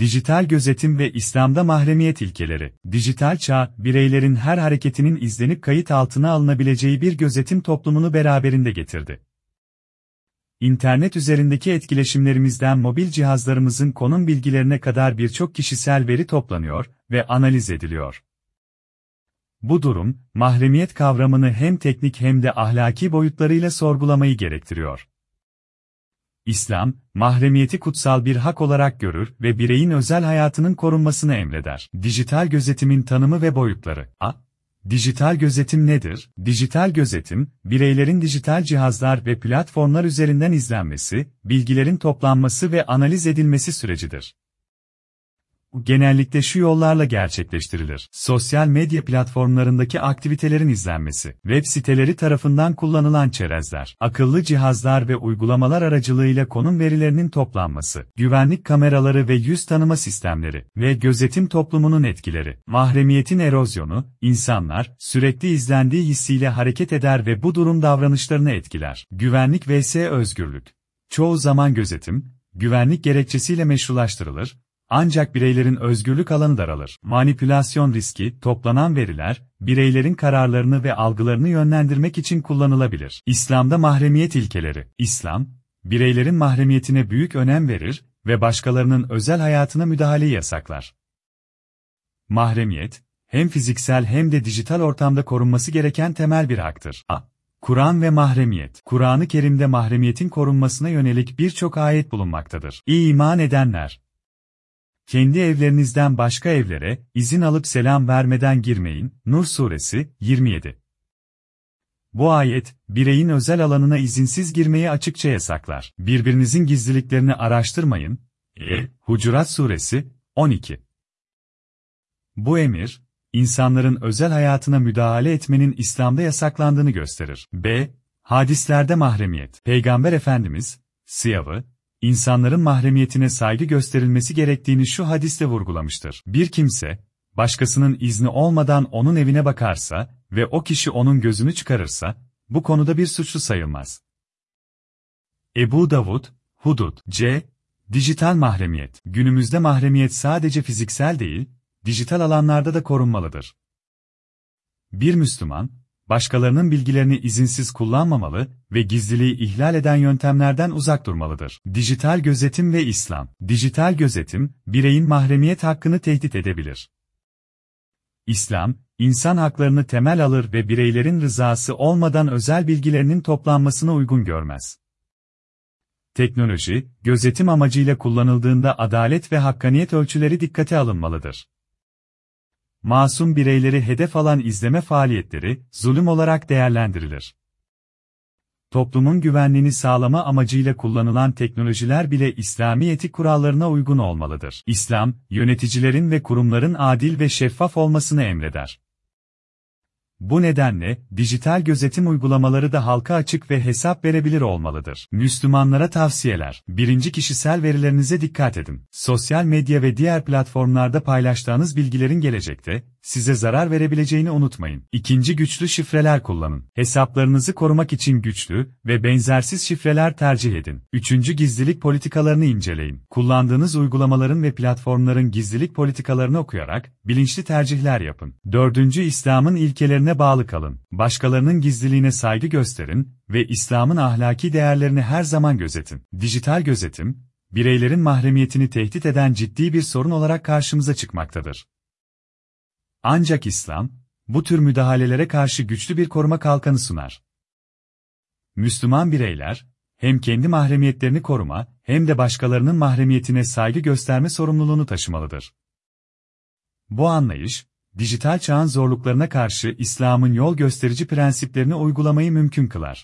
Dijital gözetim ve İslam'da mahremiyet ilkeleri. Dijital çağ, bireylerin her hareketinin izlenip kayıt altına alınabileceği bir gözetim toplumunu beraberinde getirdi. İnternet üzerindeki etkileşimlerimizden mobil cihazlarımızın konum bilgilerine kadar birçok kişisel veri toplanıyor ve analiz ediliyor. Bu durum, mahremiyet kavramını hem teknik hem de ahlaki boyutlarıyla sorgulamayı gerektiriyor. İslam, mahremiyeti kutsal bir hak olarak görür ve bireyin özel hayatının korunmasını emreder. Dijital gözetimin tanımı ve boyutları. A. Dijital gözetim nedir? Dijital gözetim, bireylerin dijital cihazlar ve platformlar üzerinden izlenmesi, bilgilerin toplanması ve analiz edilmesi sürecidir genellikle şu yollarla gerçekleştirilir. Sosyal medya platformlarındaki aktivitelerin izlenmesi, web siteleri tarafından kullanılan çerezler, akıllı cihazlar ve uygulamalar aracılığıyla konum verilerinin toplanması, güvenlik kameraları ve yüz tanıma sistemleri ve gözetim toplumunun etkileri, mahremiyetin erozyonu, insanlar, sürekli izlendiği hissiyle hareket eder ve bu durum davranışlarını etkiler. Güvenlik vs özgürlük. Çoğu zaman gözetim, güvenlik gerekçesiyle meşrulaştırılır, ancak bireylerin özgürlük alanı daralır. Manipülasyon riski, toplanan veriler, bireylerin kararlarını ve algılarını yönlendirmek için kullanılabilir. İslam'da mahremiyet ilkeleri. İslam, bireylerin mahremiyetine büyük önem verir ve başkalarının özel hayatına müdahaleyi yasaklar. Mahremiyet, hem fiziksel hem de dijital ortamda korunması gereken temel bir haktır. A. Kur'an ve mahremiyet. Kur'an-ı Kerim'de mahremiyetin korunmasına yönelik birçok ayet bulunmaktadır. İyi iman edenler, kendi evlerinizden başka evlere, izin alıp selam vermeden girmeyin. Nur Suresi, 27. Bu ayet, bireyin özel alanına izinsiz girmeyi açıkça yasaklar. Birbirinizin gizliliklerini araştırmayın. E. Hucurat Suresi, 12. Bu emir, insanların özel hayatına müdahale etmenin İslam'da yasaklandığını gösterir. B. Hadislerde mahremiyet. Peygamber Efendimiz, Siyavı, insanların mahremiyetine saygı gösterilmesi gerektiğini şu hadiste vurgulamıştır. Bir kimse, başkasının izni olmadan onun evine bakarsa ve o kişi onun gözünü çıkarırsa, bu konuda bir suçlu sayılmaz. Ebu Davud, Hudud, C. Dijital mahremiyet. Günümüzde mahremiyet sadece fiziksel değil, dijital alanlarda da korunmalıdır. Bir Müslüman, başkalarının bilgilerini izinsiz kullanmamalı ve gizliliği ihlal eden yöntemlerden uzak durmalıdır. Dijital gözetim ve İslam. Dijital gözetim, bireyin mahremiyet hakkını tehdit edebilir. İslam, insan haklarını temel alır ve bireylerin rızası olmadan özel bilgilerinin toplanmasına uygun görmez. Teknoloji, gözetim amacıyla kullanıldığında adalet ve hakkaniyet ölçüleri dikkate alınmalıdır masum bireyleri hedef alan izleme faaliyetleri, zulüm olarak değerlendirilir. Toplumun güvenliğini sağlama amacıyla kullanılan teknolojiler bile İslami etik kurallarına uygun olmalıdır. İslam, yöneticilerin ve kurumların adil ve şeffaf olmasını emreder. Bu nedenle, dijital gözetim uygulamaları da halka açık ve hesap verebilir olmalıdır. Müslümanlara tavsiyeler. Birinci kişisel verilerinize dikkat edin. Sosyal medya ve diğer platformlarda paylaştığınız bilgilerin gelecekte, size zarar verebileceğini unutmayın. İkinci güçlü şifreler kullanın. Hesaplarınızı korumak için güçlü ve benzersiz şifreler tercih edin. Üçüncü gizlilik politikalarını inceleyin. Kullandığınız uygulamaların ve platformların gizlilik politikalarını okuyarak, bilinçli tercihler yapın. Dördüncü İslam'ın ilkelerine bağlı kalın. Başkalarının gizliliğine saygı gösterin ve İslam'ın ahlaki değerlerini her zaman gözetin. Dijital gözetim, bireylerin mahremiyetini tehdit eden ciddi bir sorun olarak karşımıza çıkmaktadır. Ancak İslam, bu tür müdahalelere karşı güçlü bir koruma kalkanı sunar. Müslüman bireyler, hem kendi mahremiyetlerini koruma, hem de başkalarının mahremiyetine saygı gösterme sorumluluğunu taşımalıdır. Bu anlayış, dijital çağın zorluklarına karşı İslam'ın yol gösterici prensiplerini uygulamayı mümkün kılar.